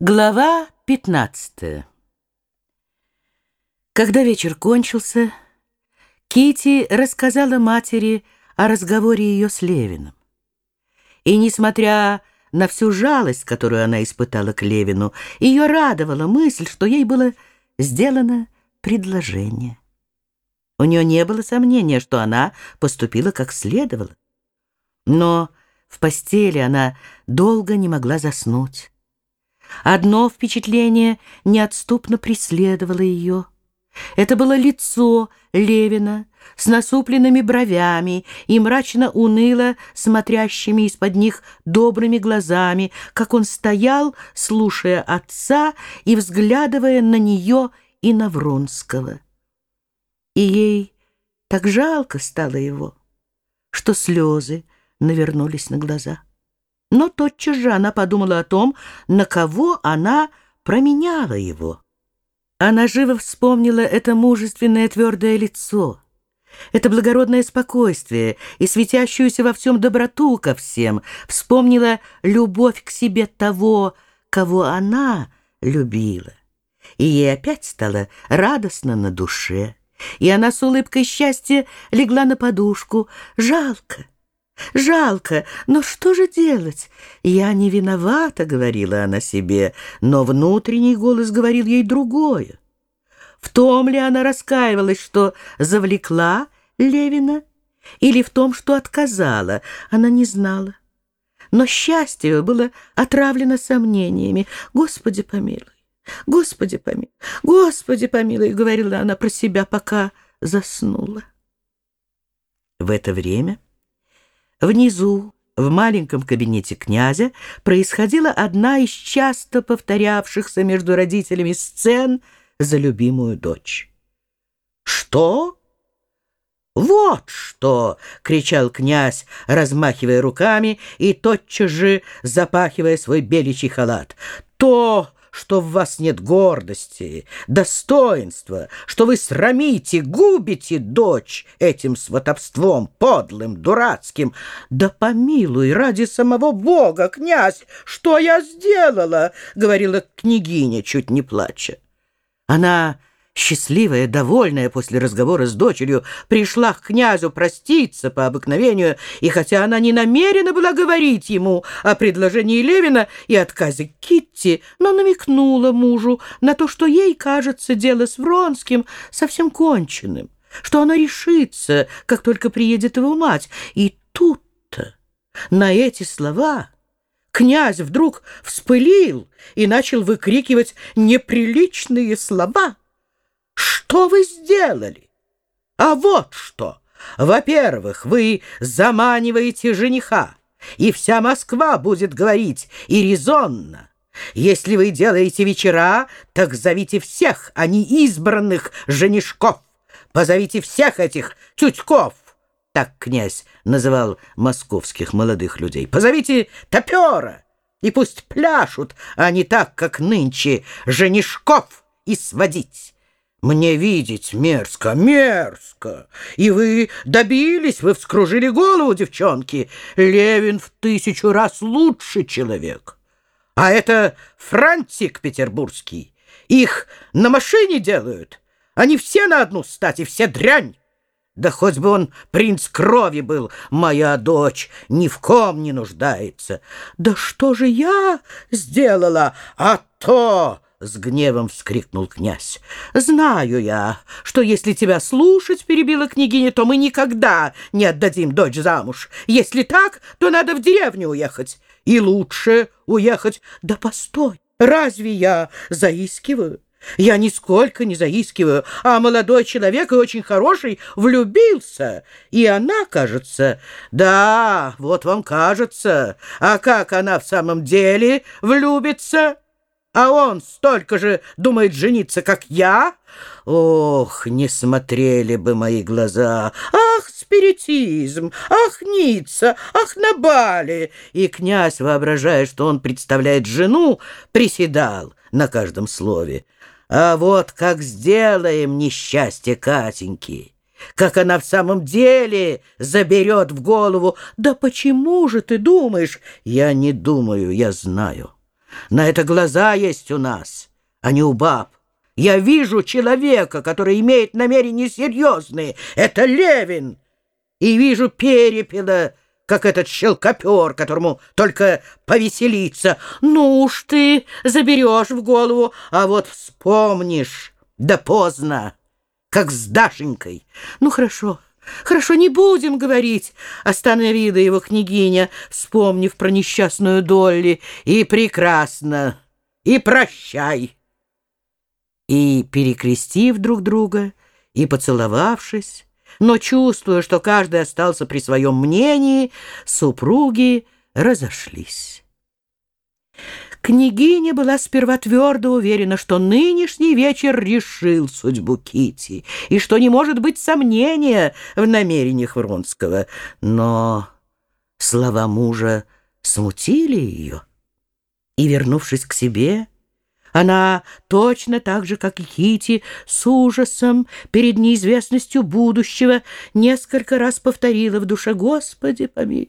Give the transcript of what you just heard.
Глава 15 Когда вечер кончился, Кити рассказала матери о разговоре ее с Левиным. И, несмотря на всю жалость, которую она испытала к Левину, ее радовала мысль, что ей было сделано предложение. У нее не было сомнения, что она поступила как следовало. Но в постели она долго не могла заснуть. Одно впечатление неотступно преследовало ее. Это было лицо Левина с насупленными бровями и мрачно-уныло смотрящими из-под них добрыми глазами, как он стоял, слушая отца и взглядывая на нее и на Вронского. И ей так жалко стало его, что слезы навернулись на глаза. Но тотчас же она подумала о том, на кого она променяла его. Она живо вспомнила это мужественное твердое лицо, это благородное спокойствие и светящуюся во всем доброту ко всем, вспомнила любовь к себе того, кого она любила. И ей опять стало радостно на душе, и она с улыбкой счастья легла на подушку. Жалко, Жалко, но что же делать? Я не виновата, говорила она себе, но внутренний голос говорил ей другое. В том ли она раскаивалась, что завлекла Левина, или в том, что отказала, она не знала. Но счастье было отравлено сомнениями. Господи помилуй, Господи помилуй, Господи помилуй, говорила она про себя, пока заснула. В это время... Внизу, в маленьком кабинете князя, происходила одна из часто повторявшихся между родителями сцен за любимую дочь. «Что?» «Вот что!» — кричал князь, размахивая руками и тотчас же запахивая свой беличий халат. «То, что в вас нет гордости, достоинства, что вы срамите, губите дочь этим сватовством подлым, дурацким. Да помилуй, ради самого Бога, князь, что я сделала, — говорила княгиня, чуть не плача. Она счастливая, довольная после разговора с дочерью, пришла к князю проститься по обыкновению, и хотя она не намерена была говорить ему о предложении Левина и отказе Китти, но намекнула мужу на то, что ей кажется дело с Вронским совсем конченным, что она решится, как только приедет его мать. И тут-то, на эти слова... Князь вдруг вспылил и начал выкрикивать неприличные слова — что вы сделали? А вот что. Во-первых, вы заманиваете жениха, и вся Москва будет говорить, и резонно. Если вы делаете вечера, так зовите всех, а не избранных женишков. Позовите всех этих тютьков. Так князь называл московских молодых людей. Позовите топера, и пусть пляшут, а не так, как нынче, женишков и сводить. Мне видеть мерзко, мерзко. И вы добились, вы вскружили голову, девчонки. Левин в тысячу раз лучше человек. А это Франтик петербургский. Их на машине делают. Они все на одну стать и все дрянь. Да хоть бы он принц крови был, моя дочь ни в ком не нуждается. Да что же я сделала? А то... — с гневом вскрикнул князь. «Знаю я, что если тебя слушать, — перебила княгиня, — то мы никогда не отдадим дочь замуж. Если так, то надо в деревню уехать. И лучше уехать. Да постой, разве я заискиваю?» Я нисколько не заискиваю, а молодой человек и очень хороший влюбился. И она, кажется, да, вот вам кажется, а как она в самом деле влюбится?» А он столько же думает жениться, как я? Ох, не смотрели бы мои глаза! Ах, спиритизм! Ах, Ницца! Ах, на бале! И князь, воображая, что он представляет жену, приседал на каждом слове. А вот как сделаем несчастье Катеньки! Как она в самом деле заберет в голову. Да почему же ты думаешь? Я не думаю, я знаю. На это глаза есть у нас, а не у баб. Я вижу человека, который имеет намерения серьезные. Это Левин. И вижу перепела, как этот щелкопер, которому только повеселиться. Ну уж ты заберешь в голову, а вот вспомнишь, да поздно, как с Дашенькой. Ну, хорошо, хорошо, не будем говорить, остановила его княгиня, вспомнив про несчастную Долли. И прекрасно, и прощай. И, перекрестив друг друга, и поцеловавшись, но чувствуя, что каждый остался при своем мнении, супруги разошлись. Княгиня была сперва твердо уверена, что нынешний вечер решил судьбу Кити и что не может быть сомнения в намерениях Вронского. Но слова мужа смутили ее, и, вернувшись к себе, она точно так же, как и Кити, с ужасом перед неизвестностью будущего несколько раз повторила в душе «Господи, помилуй!